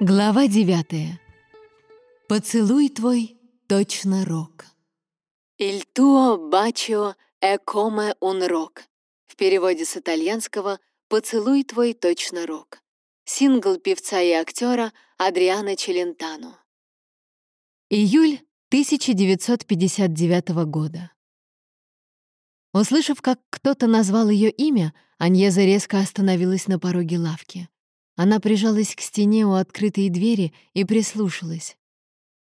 Глава девятая. Поцелуй твой точно рок. «Il tuo bacio è come un rock». В переводе с итальянского «Поцелуй твой точно рок». Сингл певца и актера Адриана Челентано. Июль 1959 года. Услышав, как кто-то назвал ее имя, Аньеза резко остановилась на пороге лавки. Она прижалась к стене у открытой двери и прислушалась.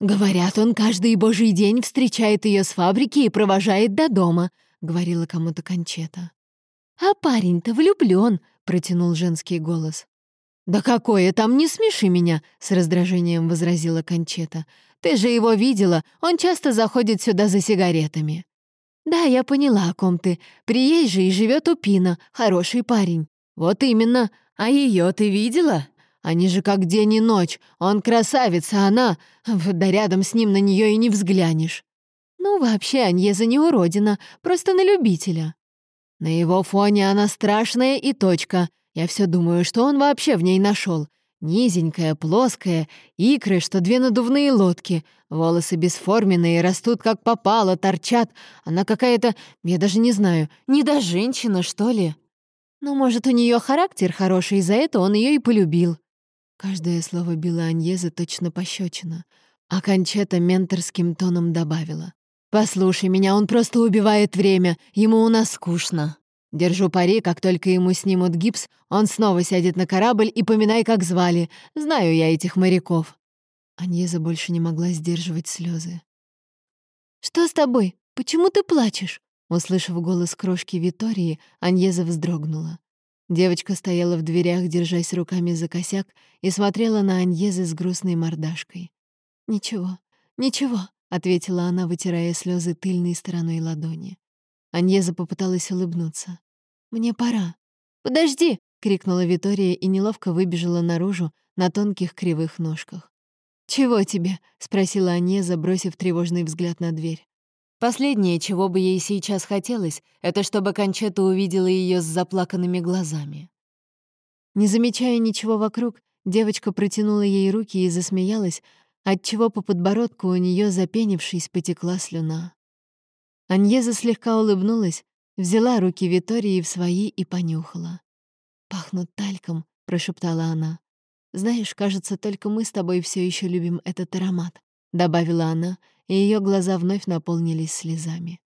«Говорят, он каждый божий день встречает ее с фабрики и провожает до дома», — говорила кому-то Кончета. «А парень-то влюблён», — протянул женский голос. «Да какое там, не смеши меня», — с раздражением возразила Кончета. «Ты же его видела, он часто заходит сюда за сигаретами». «Да, я поняла, о ком ты. Приезжий и живет у Пина, хороший парень». «Вот именно. А ее ты видела? Они же как день и ночь. Он красавец, а она... Да рядом с ним на нее и не взглянешь. Ну, вообще, Аньеза не уродина, просто на любителя. На его фоне она страшная и точка. Я все думаю, что он вообще в ней нашел. Низенькая, плоская, икры, что две надувные лодки. Волосы бесформенные, растут как попало, торчат. Она какая-то, я даже не знаю, не до женщина, что ли. Ну, может, у нее характер хороший, и за это он ее и полюбил. Каждое слово било Аньеза точно пощечина, а Кончета менторским тоном добавила. «Послушай меня, он просто убивает время, ему у нас скучно. Держу пари, как только ему снимут гипс, он снова сядет на корабль и поминай, как звали. Знаю я этих моряков». Аньеза больше не могла сдерживать слезы. «Что с тобой? Почему ты плачешь?» Услышав голос крошки Витории, Аньеза вздрогнула. Девочка стояла в дверях, держась руками за косяк, и смотрела на Аньезы с грустной мордашкой. «Ничего, ничего», — ответила она, вытирая слезы тыльной стороной ладони. Аньеза попыталась улыбнуться. «Мне пора». «Подожди!» — крикнула Витория и неловко выбежала наружу на тонких кривых ножках. «Чего тебе?» — спросила Аньеза, бросив тревожный взгляд на дверь. Последнее, чего бы ей сейчас хотелось, это чтобы Кончета увидела ее с заплаканными глазами. Не замечая ничего вокруг, девочка протянула ей руки и засмеялась, отчего по подбородку у нее, запенившись, потекла слюна. Аньеза слегка улыбнулась, взяла руки Витории в свои и понюхала. «Пахнут тальком», — прошептала она. «Знаешь, кажется, только мы с тобой все еще любим этот аромат», — добавила она и ее глаза вновь наполнились слезами.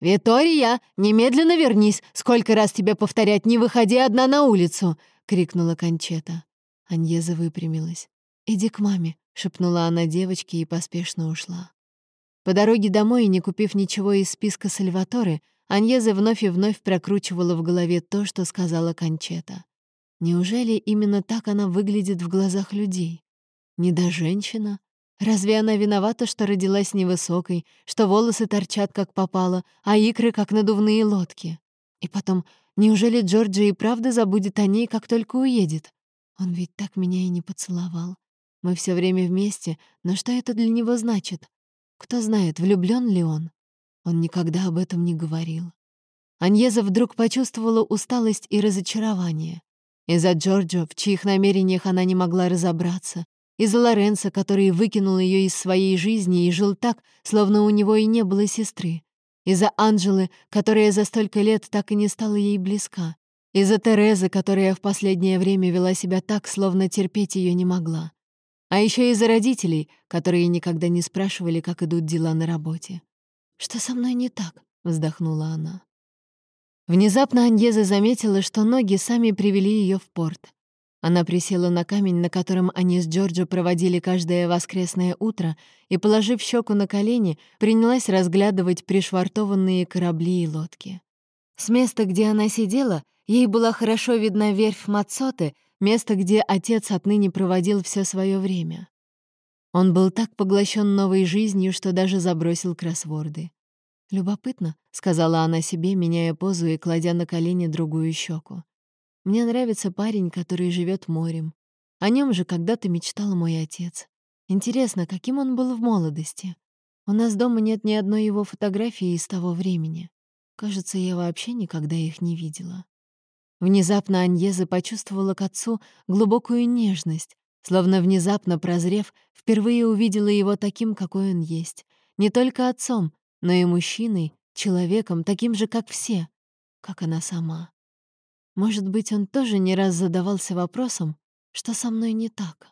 «Витория, немедленно вернись! Сколько раз тебе повторять, не выходи одна на улицу!» — крикнула Кончета. Аньеза выпрямилась. «Иди к маме», — шепнула она девочке и поспешно ушла. По дороге домой, не купив ничего из списка Сальваторы, Аньеза вновь и вновь прокручивала в голове то, что сказала Кончета. Неужели именно так она выглядит в глазах людей? Не до женщина, Разве она виновата, что родилась невысокой, что волосы торчат как попало, а икры как надувные лодки? И потом, неужели Джорджи и правда забудет о ней, как только уедет? Он ведь так меня и не поцеловал. Мы все время вместе, но что это для него значит? Кто знает, влюблен ли он? Он никогда об этом не говорил. Аньеза вдруг почувствовала усталость и разочарование. Из-за Джорджо, в чьих намерениях она не могла разобраться, из-за Лоренца, который выкинул ее из своей жизни и жил так, словно у него и не было сестры. Из-за Анжелы, которая за столько лет так и не стала ей близка. Из-за Терезы, которая в последнее время вела себя так, словно терпеть ее не могла. А еще из-за родителей, которые никогда не спрашивали, как идут дела на работе. «Что со мной не так?» — вздохнула она. Внезапно Аньеза заметила, что ноги сами привели ее в порт. Она присела на камень, на котором они с Джорджо проводили каждое воскресное утро, и, положив щеку на колени, принялась разглядывать пришвартованные корабли и лодки. С места, где она сидела, ей была хорошо видна верфь Мацоты, место, где отец отныне проводил все свое время. Он был так поглощен новой жизнью, что даже забросил кроссворды. «Любопытно», — сказала она себе, меняя позу и кладя на колени другую щеку. Мне нравится парень, который живет морем. О нем же когда-то мечтал мой отец. Интересно, каким он был в молодости? У нас дома нет ни одной его фотографии из того времени. Кажется, я вообще никогда их не видела. Внезапно Аньеза почувствовала к отцу глубокую нежность, Словно внезапно прозрев, впервые увидела его таким, какой он есть. Не только отцом, но и мужчиной, человеком, таким же, как все, как она сама. Может быть, он тоже не раз задавался вопросом, что со мной не так.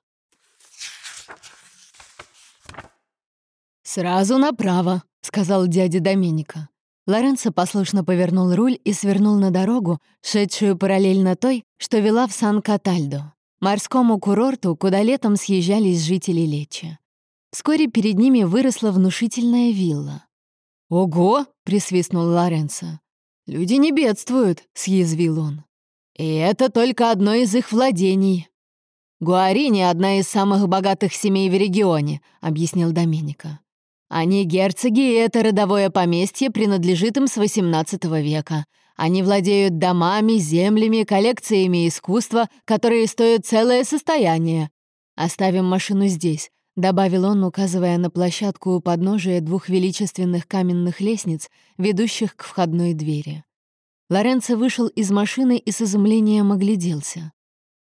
«Сразу направо», — сказал дядя Доминика. Лоренцо послушно повернул руль и свернул на дорогу, шедшую параллельно той, что вела в Сан-Катальдо, морскому курорту, куда летом съезжались жители Лечи. Вскоре перед ними выросла внушительная вилла. «Ого!» — присвистнул Лоренцо. «Люди не бедствуют», — съязвил он. «И это только одно из их владений». «Гуарини — одна из самых богатых семей в регионе», — объяснил Доменика. Они герцоги, и это родовое поместье принадлежит им с XVIII века. Они владеют домами, землями, коллекциями искусства, которые стоят целое состояние. Оставим машину здесь», — добавил он, указывая на площадку у подножия двух величественных каменных лестниц, ведущих к входной двери. Лоренцо вышел из машины и с изумлением огляделся.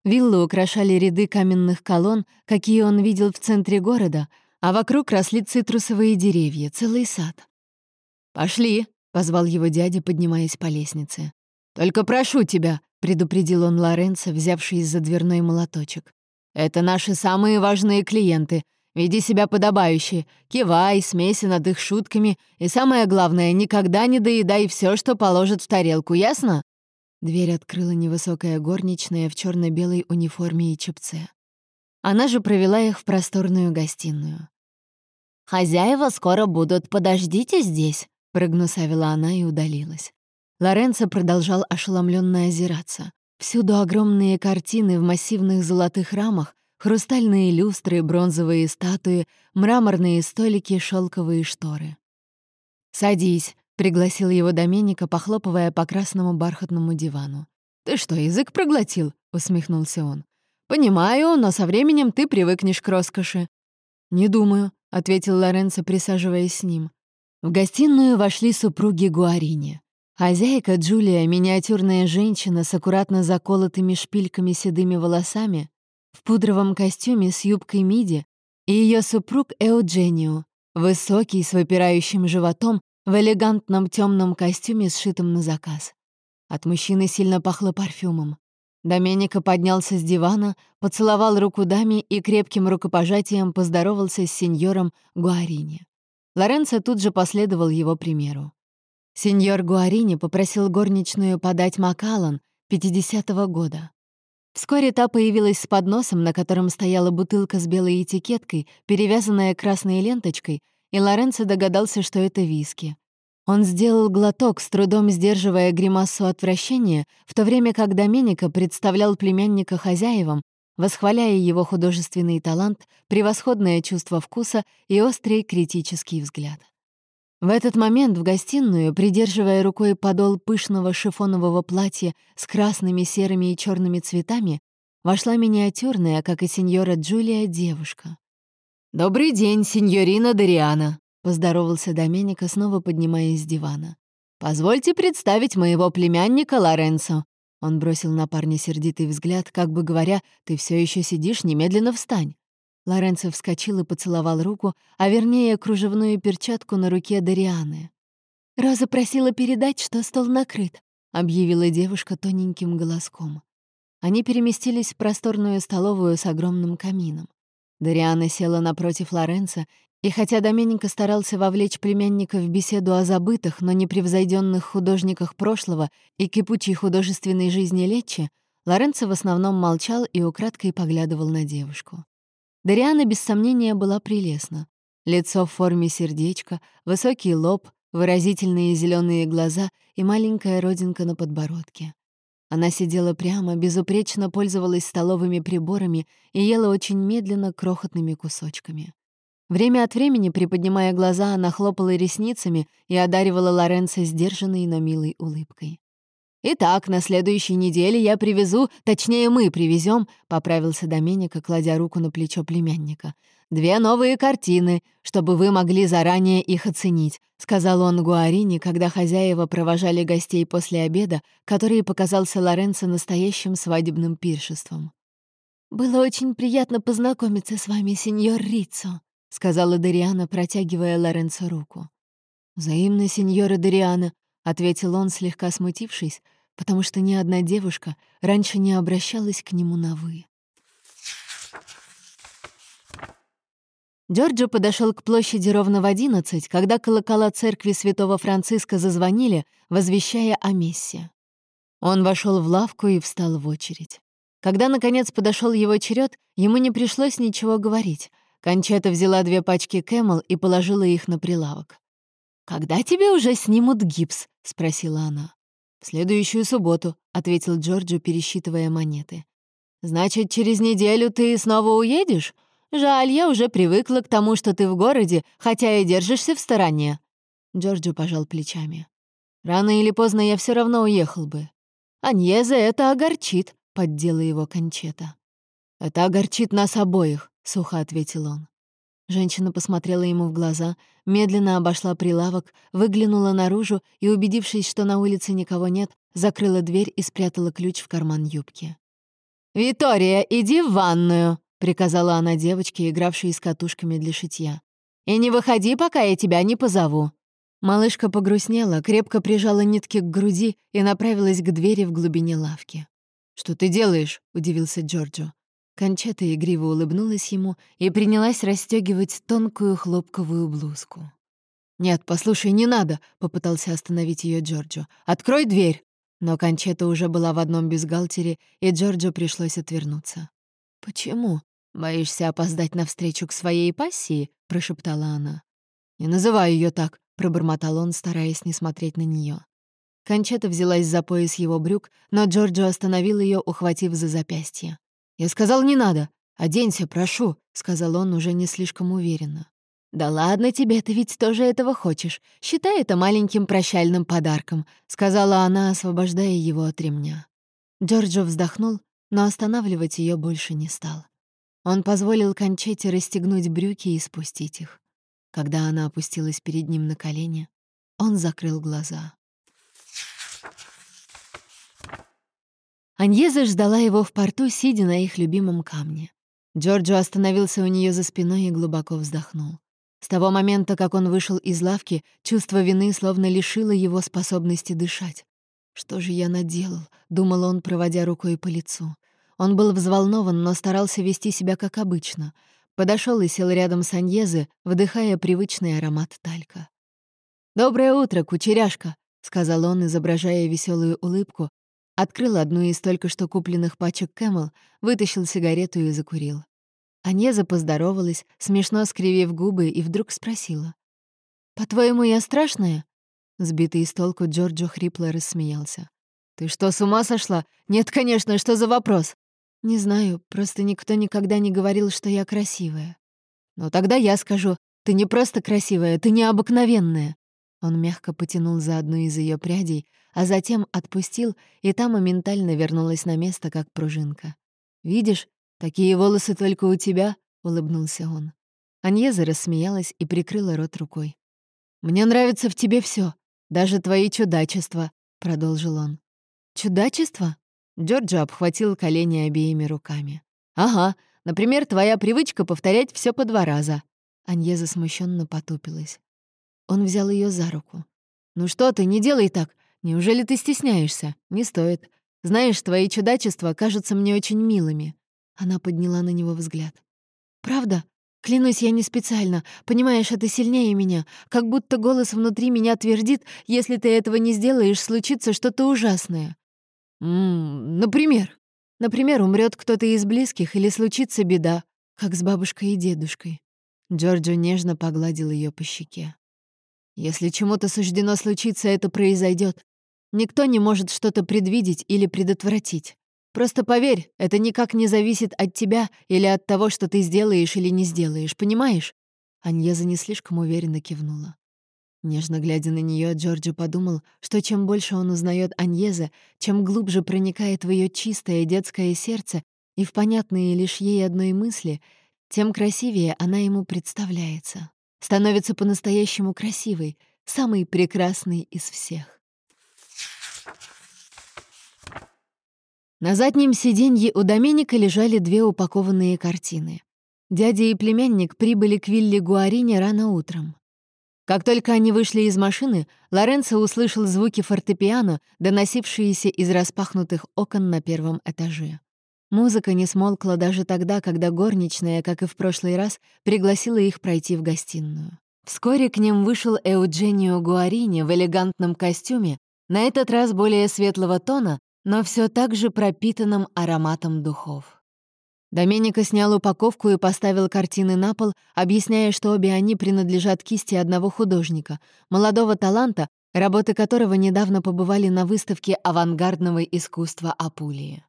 Виллы украшали ряды каменных колонн, какие он видел в центре города, а вокруг росли цитрусовые деревья, целый сад. «Пошли», — позвал его дядя, поднимаясь по лестнице. «Только прошу тебя», — предупредил он Лоренцо, взявший за дверной молоточек. «Это наши самые важные клиенты. Веди себя подобающе, кивай, смейся над их шутками, и самое главное, никогда не доедай все, что положат в тарелку, ясно?» Дверь открыла невысокая горничная в черно белой униформе и чепце. Она же провела их в просторную гостиную. «Хозяева скоро будут, подождите здесь», — прогнусавила она и удалилась. Лоренцо продолжал ошеломленно озираться. Всюду огромные картины в массивных золотых рамах, хрустальные люстры, бронзовые статуи, мраморные столики, шелковые шторы. «Садись», — пригласил его Доменика, похлопывая по красному бархатному дивану. «Ты что, язык проглотил?» — усмехнулся он. «Понимаю, но со временем ты привыкнешь к роскоши». «Не думаю», — ответил Лоренцо, присаживаясь с ним. В гостиную вошли супруги Гуарини. Хозяйка Джулия, миниатюрная женщина с аккуратно заколотыми шпильками седыми волосами, в пудровом костюме с юбкой миди, и ее супруг Эудженио, высокий, с выпирающим животом, в элегантном темном костюме, сшитом на заказ. От мужчины сильно пахло парфюмом. Доменика поднялся с дивана, поцеловал руку даме и крепким рукопожатием поздоровался с сеньором Гуарини. Лоренцо тут же последовал его примеру. Сеньор Гуарини попросил горничную подать Макалан 50-го года. Вскоре та появилась с подносом, на котором стояла бутылка с белой этикеткой, перевязанная красной ленточкой, и Лоренцо догадался, что это виски. Он сделал глоток, с трудом сдерживая гримасу отвращения, в то время как Доменика представлял племянника хозяевам, восхваляя его художественный талант, превосходное чувство вкуса и острый критический взгляд. В этот момент в гостиную, придерживая рукой подол пышного шифонового платья с красными, серыми и черными цветами, вошла миниатюрная, как и сеньора Джулия, девушка. «Добрый день, сеньорина Дариана», — поздоровался Доменика, снова поднимаясь с дивана. «Позвольте представить моего племянника Лоренцо». Он бросил на парня сердитый взгляд, как бы говоря, «Ты все еще сидишь, немедленно встань». Лоренцо вскочил и поцеловал руку, а вернее кружевную перчатку на руке Дарианы. «Роза просила передать, что стол накрыт», — объявила девушка тоненьким голоском. Они переместились в просторную столовую с огромным камином. Дариана села напротив Лоренца и хотя Доменика старался вовлечь племянника в беседу о забытых, но непревзойденных художниках прошлого и кипучей художественной жизни Лечи, Лоренцо в основном молчал и украдкой поглядывал на девушку. Дариана, без сомнения, была прелестна. Лицо в форме сердечка, высокий лоб, выразительные зеленые глаза и маленькая родинка на подбородке. Она сидела прямо, безупречно пользовалась столовыми приборами и ела очень медленно крохотными кусочками. Время от времени, приподнимая глаза, она хлопала ресницами и одаривала Лоренцо сдержанной, но милой улыбкой. «Итак, на следующей неделе я привезу, точнее, мы привезем, поправился Доменика, кладя руку на плечо племянника. «Две новые картины, чтобы вы могли заранее их оценить», — сказал он Гуарине, когда хозяева провожали гостей после обеда, который показался Лоренцо настоящим свадебным пиршеством. «Было очень приятно познакомиться с вами, сеньор Риццо», — сказала Дориана, протягивая Лоренцо руку. «Взаимно, сеньора Дориана», — ответил он, слегка смутившись, потому что ни одна девушка раньше не обращалась к нему на «вы». Джорджо подошел к площади ровно в одиннадцать, когда колокола церкви святого Франциска зазвонили, возвещая о мессе. Он вошел в лавку и встал в очередь. Когда, наконец, подошел его черед, ему не пришлось ничего говорить. Кончета взяла две пачки Camel и положила их на прилавок. «Когда тебе уже снимут гипс?» — спросила она. «В следующую субботу», — ответил Джорджо, пересчитывая монеты. «Значит, через неделю ты снова уедешь? Жаль, я уже привыкла к тому, что ты в городе, хотя и держишься в стороне». Джорджо пожал плечами. «Рано или поздно я все равно уехал бы. Аньеза это огорчит», — поддела его Кончета. «Это огорчит нас обоих», — сухо ответил он. Женщина посмотрела ему в глаза, медленно обошла прилавок, выглянула наружу и, убедившись, что на улице никого нет, закрыла дверь и спрятала ключ в карман юбки. «Витория, иди в ванную!» приказала она девочке, игравшей с катушками для шитья. «И не выходи, пока я тебя не позову». Малышка погрустнела, крепко прижала нитки к груди и направилась к двери в глубине лавки. «Что ты делаешь?» — удивился Джорджо. Кончета игриво улыбнулась ему и принялась расстегивать тонкую хлопковую блузку. «Нет, послушай, не надо!» — попытался остановить ее Джорджо. «Открой дверь!» Но Кончета уже была в одном бюстгальтере, и Джорджо пришлось отвернуться. «Почему?» «Боишься опоздать навстречу к своей пассии?» — прошептала она. «Не называй ее так», — пробормотал он, стараясь не смотреть на нее. Кончета взялась за пояс его брюк, но Джорджо остановил ее, ухватив за запястье. «Я сказал, не надо. Оденься, прошу», — сказал он уже не слишком уверенно. «Да ладно тебе, ты ведь тоже этого хочешь. Считай это маленьким прощальным подарком», — сказала она, освобождая его от ремня. Джорджо вздохнул, но останавливать ее больше не стал. Он позволил Кончете расстегнуть брюки и спустить их. Когда она опустилась перед ним на колени, он закрыл глаза. Аньеза ждала его в порту, сидя на их любимом камне. Джорджо остановился у нее за спиной и глубоко вздохнул. С того момента, как он вышел из лавки, чувство вины словно лишило его способности дышать. «Что же я наделал?» — думал он, проводя рукой по лицу. Он был взволнован, но старался вести себя как обычно. Подошел и сел рядом с Аньезе, вдыхая привычный аромат талька. «Доброе утро, кучеряшка», — сказал он, изображая веселую улыбку, открыл одну из только что купленных пачек Camel, вытащил сигарету и закурил. Аньеза поздоровалась, смешно скривив губы, и вдруг спросила. «По-твоему, я страшная?» Сбитый с толку Джорджо хрипло рассмеялся. «Ты что, с ума сошла? Нет, конечно, что за вопрос?» «Не знаю, просто никто никогда не говорил, что я красивая». «Ну тогда я скажу, ты не просто красивая, ты необыкновенная». Он мягко потянул за одну из ее прядей, а затем отпустил, и та моментально вернулась на место, как пружинка. «Видишь, такие волосы только у тебя», — улыбнулся он. Аньеза рассмеялась и прикрыла рот рукой. «Мне нравится в тебе все, даже твои чудачества», — продолжил он. «Чудачество?» Джорджо обхватил колени обеими руками. «Ага, например, твоя привычка повторять все по два раза». Аньеза смущенно потупилась. Он взял ее за руку. «Ну что ты, не делай так. Неужели ты стесняешься? Не стоит. Знаешь, твои чудачества кажутся мне очень милыми». Она подняла на него взгляд. «Правда? Клянусь, я не специально. Понимаешь, это сильнее меня. Как будто голос внутри меня твердит, если ты этого не сделаешь, случится что-то ужасное. Ммм, например. Например, умрет кто-то из близких или случится беда, как с бабушкой и дедушкой. Джорджо нежно погладил ее по щеке. Если чему-то суждено случиться, это произойдет. Никто не может что-то предвидеть или предотвратить. Просто поверь, это никак не зависит от тебя или от того, что ты сделаешь или не сделаешь, понимаешь? Аньеза не слишком уверенно кивнула. Нежно глядя на нее, Джорджи подумал, что чем больше он узнает Аньезе, чем глубже проникает в ее чистое детское сердце и в понятные лишь ей одной мысли, тем красивее она ему представляется. Становится по-настоящему красивой, самой прекрасной из всех. На заднем сиденье у Доменика лежали две упакованные картины. Дядя и племянник прибыли к вилле Гуарине рано утром. Как только они вышли из машины, Лоренцо услышал звуки фортепиано, доносившиеся из распахнутых окон на первом этаже. Музыка не смолкла даже тогда, когда горничная, как и в прошлый раз, пригласила их пройти в гостиную. Вскоре к ним вышел Эудженио Гуарини в элегантном костюме, на этот раз более светлого тона, но все так же пропитанным ароматом духов. Доменико снял упаковку и поставил картины на пол, объясняя, что обе они принадлежат кисти одного художника, молодого таланта, работы которого недавно побывали на выставке авангардного искусства Апулии.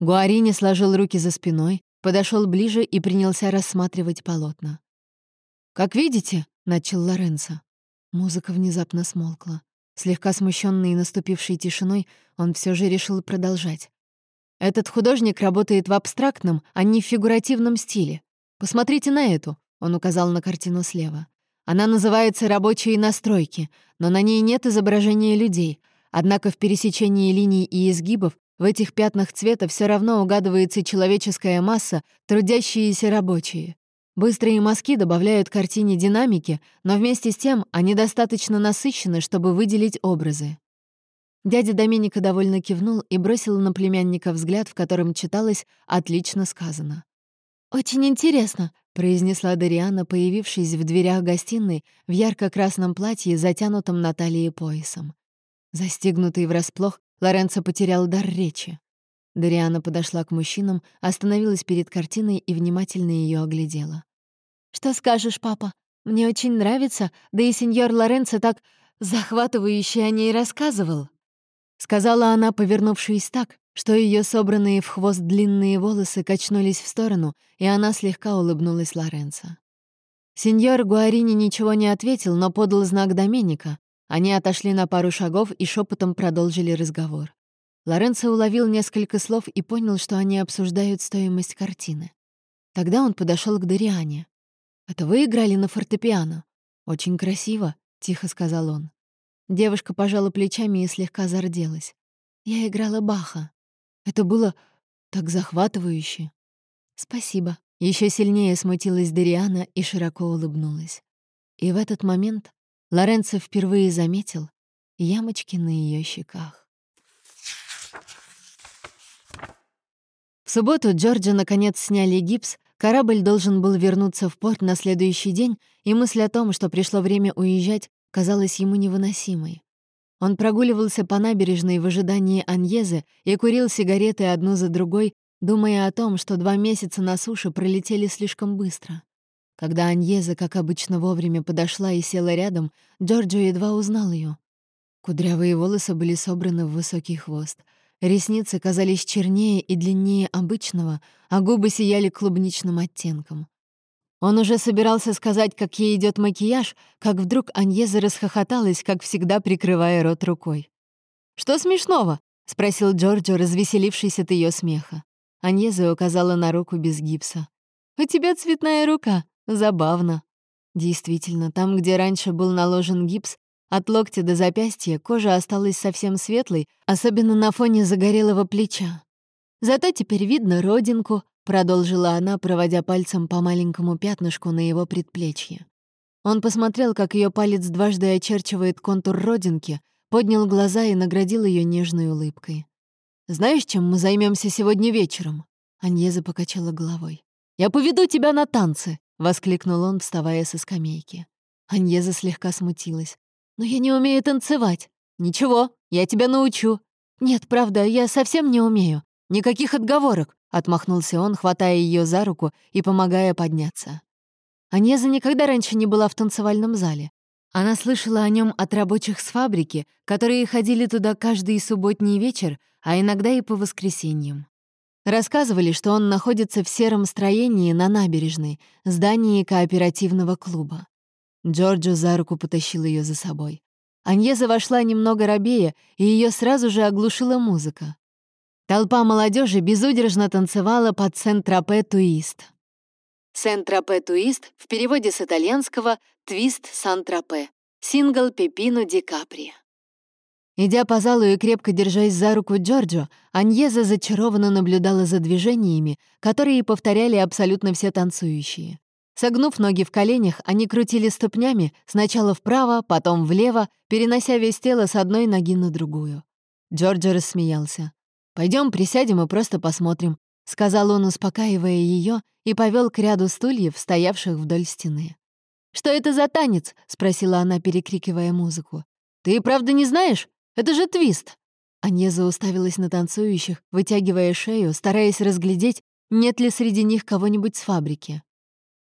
Гуарини сложил руки за спиной, подошел ближе и принялся рассматривать полотна. «Как видите», — начал Лоренцо. Музыка внезапно смолкла. Слегка смущенный наступившей тишиной, он все же решил продолжать. Этот художник работает в абстрактном, а не в фигуративном стиле. Посмотрите на эту, он указал на картину слева. Она называется «Рабочие настройки», но на ней нет изображения людей. Однако в пересечении линий и изгибов в этих пятнах цвета все равно угадывается человеческая масса, трудящиеся рабочие. Быстрые мазки добавляют картине динамики, но вместе с тем они достаточно насыщены, чтобы выделить образы. Дядя Доминика довольно кивнул и бросил на племянника взгляд, в котором читалось «отлично сказано». «Очень интересно», — произнесла Дариана, появившись в дверях гостиной в ярко-красном платье, затянутом на талии поясом. Застигнутый врасплох, Лоренцо потерял дар речи. Дариана подошла к мужчинам, остановилась перед картиной и внимательно ее оглядела. «Что скажешь, папа? Мне очень нравится, да и сеньор Лоренцо так захватывающе о ней рассказывал». Сказала она, повернувшись так, что ее собранные в хвост длинные волосы качнулись в сторону, и она слегка улыбнулась Лоренцо. Сеньор Гуарини ничего не ответил, но подал знак Доменика. Они отошли на пару шагов и шепотом продолжили разговор. Лоренцо уловил несколько слов и понял, что они обсуждают стоимость картины. Тогда он подошел к Дориане. «Это вы играли на фортепиано?» «Очень красиво», — тихо сказал он. Девушка пожала плечами и слегка зарделась. Я играла Баха. Это было так захватывающе. Спасибо. Еще сильнее смутилась Дариана и широко улыбнулась. И в этот момент Лоренцо впервые заметил ямочки на ее щеках. В субботу Джорджа наконец сняли гипс, корабль должен был вернуться в порт на следующий день, и мысль о том, что пришло время уезжать, казалась ему невыносимой. Он прогуливался по набережной в ожидании Аньезы и курил сигареты одну за другой, думая о том, что два месяца на суше пролетели слишком быстро. Когда Аньеза, как обычно, вовремя подошла и села рядом, Джорджо едва узнал ее. Кудрявые волосы были собраны в высокий хвост. Ресницы казались чернее и длиннее обычного, а губы сияли клубничным оттенком. Он уже собирался сказать, как ей идет макияж, как вдруг Аньеза расхохоталась, как всегда прикрывая рот рукой. «Что смешного?» — спросил Джорджо, развеселившись от ее смеха. Аньеза указала на руку без гипса. «У тебя цветная рука. Забавно». Действительно, там, где раньше был наложен гипс, от локтя до запястья кожа осталась совсем светлой, особенно на фоне загорелого плеча. Зато теперь видно родинку, продолжила она, проводя пальцем по маленькому пятнышку на его предплечье. Он посмотрел, как ее палец дважды очерчивает контур родинки, поднял глаза и наградил ее нежной улыбкой. «Знаешь, чем мы займемся сегодня вечером?» Аньеза покачала головой. «Я поведу тебя на танцы!» — воскликнул он, вставая со скамейки. Аньеза слегка смутилась. «Но я не умею танцевать». «Ничего, я тебя научу». «Нет, правда, я совсем не умею. Никаких отговорок. Отмахнулся он, хватая ее за руку и помогая подняться. Анеза никогда раньше не была в танцевальном зале. Она слышала о нем от рабочих с фабрики, которые ходили туда каждый субботний вечер, а иногда и по воскресеньям. Рассказывали, что он находится в сером строении на набережной, здании кооперативного клуба. Джорджо за руку потащил ее за собой. Аньеза вошла немного робея, и ее сразу же оглушила музыка. Толпа молодежи безудержно танцевала под «Сен-Тропе-Туист». «Сен-Тропе-Туист» в переводе с итальянского «Твист Сан-Тропе» сингл Пепино Ди Капри. Идя по залу и крепко держась за руку Джорджо, Аньеза зачарованно наблюдала за движениями, которые повторяли абсолютно все танцующие. Согнув ноги в коленях, они крутили ступнями сначала вправо, потом влево, перенося весь тело с одной ноги на другую. Джорджо рассмеялся. Пойдем, присядем и просто посмотрим», — сказал он, успокаивая ее, и повел к ряду стульев, стоявших вдоль стены. «Что это за танец?» — спросила она, перекрикивая музыку. «Ты правда не знаешь? Это же твист!» Аньеза уставилась на танцующих, вытягивая шею, стараясь разглядеть, нет ли среди них кого-нибудь с фабрики.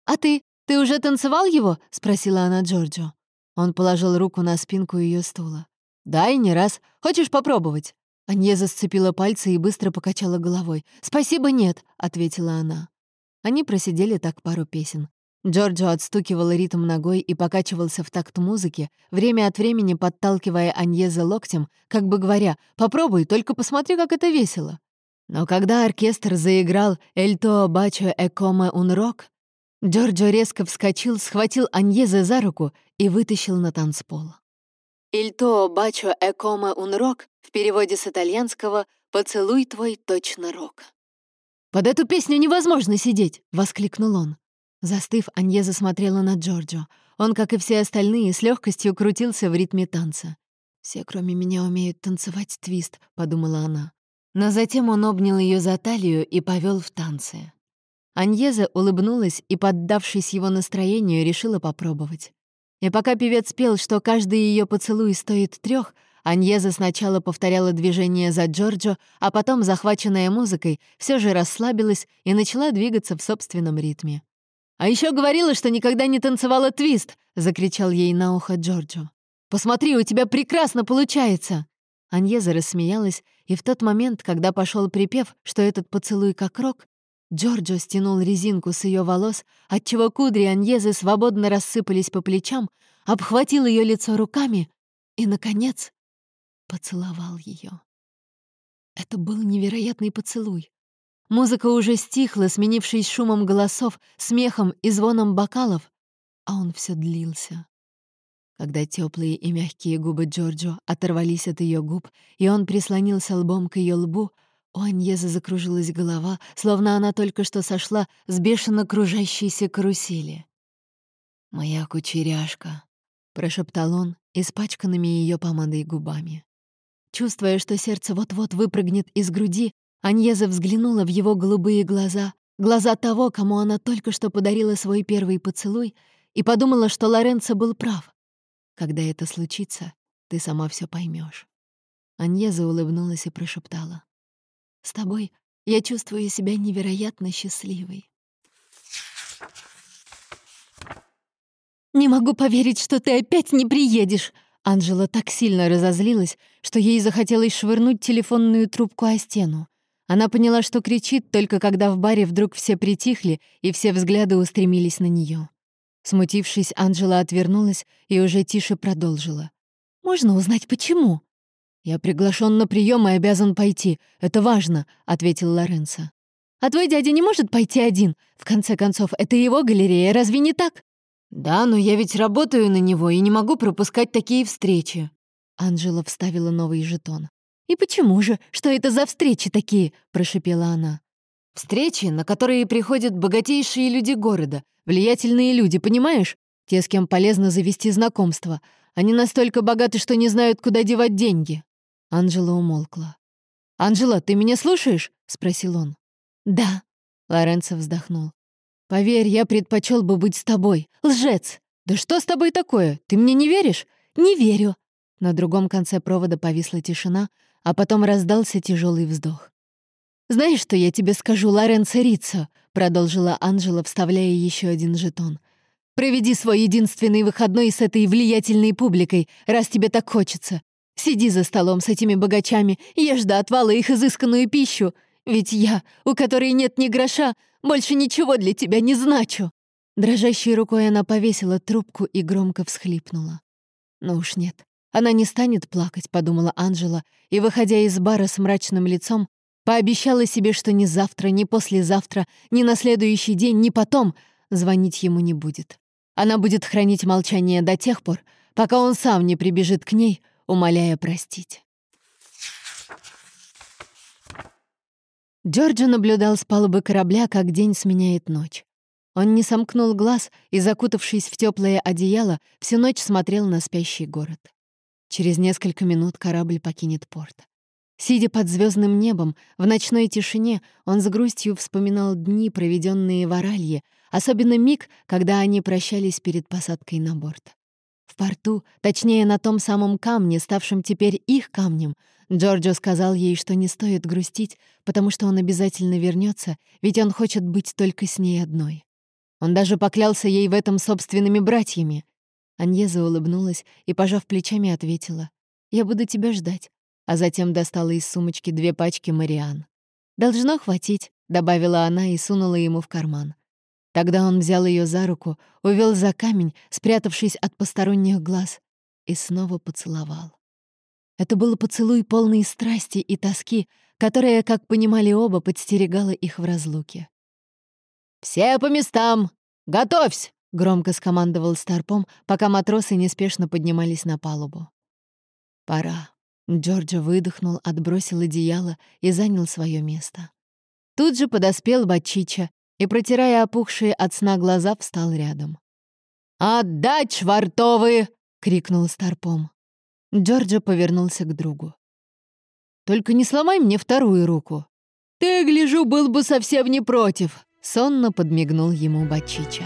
«А ты? Ты уже танцевал его?» — спросила она Джорджо. Он положил руку на спинку ее стула. «Да, и не раз. Хочешь попробовать?» Аньеза сцепила пальцы и быстро покачала головой. «Спасибо, нет», — ответила она. Они просидели так пару песен. Джорджо отстукивал ритм ногой и покачивался в такт музыки, время от времени подталкивая Аньеза локтем, как бы говоря, «Попробуй, только посмотри, как это весело». Но когда оркестр заиграл «Эль то бачо экоме ун рок», Джорджо резко вскочил, схватил Аньеза за руку и вытащил на танцпол. «Иль то бачо экоме ун рок» в переводе с итальянского «Поцелуй твой точно рок». «Под эту песню невозможно сидеть!» — воскликнул он. Застыв, Анье засмотрела на Джорджо. Он, как и все остальные, с легкостью крутился в ритме танца. «Все, кроме меня, умеют танцевать твист», — подумала она. Но затем он обнял ее за талию и повел в танцы. Аньеза улыбнулась и, поддавшись его настроению, решила попробовать. И пока певец пел, что каждый ее поцелуй стоит трех, Аньеза сначала повторяла движение за Джорджо, а потом, захваченная музыкой, все же расслабилась и начала двигаться в собственном ритме. «А еще говорила, что никогда не танцевала твист!» — закричал ей на ухо Джорджо. «Посмотри, у тебя прекрасно получается!» Аньеза рассмеялась, и в тот момент, когда пошел припев, что этот поцелуй как рок, Джорджо стянул резинку с ее волос, отчего кудри Аньезы свободно рассыпались по плечам, обхватил ее лицо руками и, наконец, поцеловал ее. Это был невероятный поцелуй. Музыка уже стихла, сменившись шумом голосов, смехом и звоном бокалов, а он все длился. Когда теплые и мягкие губы Джорджо оторвались от ее губ, и он прислонился лбом к ее лбу, у Аньезы закружилась голова, словно она только что сошла с бешено кружащейся карусели. «Моя кучеряшка», — прошептал он, испачканными ее помадой губами. Чувствуя, что сердце вот-вот выпрыгнет из груди, Аньеза взглянула в его голубые глаза, глаза того, кому она только что подарила свой первый поцелуй, и подумала, что Лоренцо был прав. Когда это случится, ты сама все поймешь. Аньеза улыбнулась и прошептала. «С тобой я чувствую себя невероятно счастливой». «Не могу поверить, что ты опять не приедешь!» Анжела так сильно разозлилась, что ей захотелось швырнуть телефонную трубку о стену. Она поняла, что кричит, только когда в баре вдруг все притихли, и все взгляды устремились на нее. Смутившись, Анжела отвернулась и уже тише продолжила. «Можно узнать, почему?» «Я приглашен на прием и обязан пойти. Это важно», — ответил Лоренцо. «А твой дядя не может пойти один? В конце концов, это его галерея, разве не так?» «Да, но я ведь работаю на него и не могу пропускать такие встречи». Анжела вставила новый жетон. «И почему же? Что это за встречи такие?» — прошипела она. «Встречи, на которые приходят богатейшие люди города, влиятельные люди, понимаешь? Те, с кем полезно завести знакомство. Они настолько богаты, что не знают, куда девать деньги». Анжела умолкла. «Анжела, ты меня слушаешь?» — спросил он. «Да», — Лоренцо вздохнул. «Поверь, я предпочел бы быть с тобой. Лжец! Да что с тобой такое? Ты мне не веришь?» «Не верю». На другом конце провода повисла тишина, а потом раздался тяжелый вздох. «Знаешь, что я тебе скажу, Лоренцо Риццо?» — продолжила Анжела, вставляя еще один жетон. «Проведи свой единственный выходной с этой влиятельной публикой, раз тебе так хочется. Сиди за столом с этими богачами, ешь до отвала их изысканную пищу. Ведь я, у которой нет ни гроша, больше ничего для тебя не значу». Дрожащей рукой она повесила трубку и громко всхлипнула. «Ну уж нет, она не станет плакать, подумала Анжела, и, выходя из бара с мрачным лицом, пообещала себе, что ни завтра, ни послезавтра, ни на следующий день, ни потом звонить ему не будет. Она будет хранить молчание до тех пор, пока он сам не прибежит к ней, умоляя простить. Джорджо наблюдал с палубы корабля, как день сменяет ночь. Он не сомкнул глаз и, закутавшись в теплое одеяло, всю ночь смотрел на спящий город. Через несколько минут корабль покинет порт. Сидя под звездным небом, в ночной тишине, он с грустью вспоминал дни, проведенные в Оралье, особенно миг, когда они прощались перед посадкой на борт. В порту, точнее на том самом камне, ставшем теперь их камнем, Джорджо сказал ей, что не стоит грустить, потому что он обязательно вернется, ведь он хочет быть только с ней одной. Он даже поклялся ей в этом собственными братьями. Аньеза улыбнулась и, пожав плечами, ответила, «Я буду тебя ждать», а затем достала из сумочки две пачки Мариан. «Должно хватить», — добавила она и сунула ему в карман. Тогда он взял ее за руку, увел за камень, спрятавшись от посторонних глаз, и снова поцеловал. Это был поцелуй полный страсти и тоски, которая, как понимали оба, подстерегала их в разлуке. «Все по местам! Готовься!» — громко скомандовал Старпом, пока матросы неспешно поднимались на палубу. «Пора». Джорджо выдохнул, отбросил одеяло и занял свое место. Тут же подоспел Бачича и, протирая опухшие от сна глаза, встал рядом. «Отдать, швартовые!» — крикнул Старпом. Джорджо повернулся к другу. «Только не сломай мне вторую руку. Ты, гляжу, был бы совсем не против!» — сонно подмигнул ему Бачича.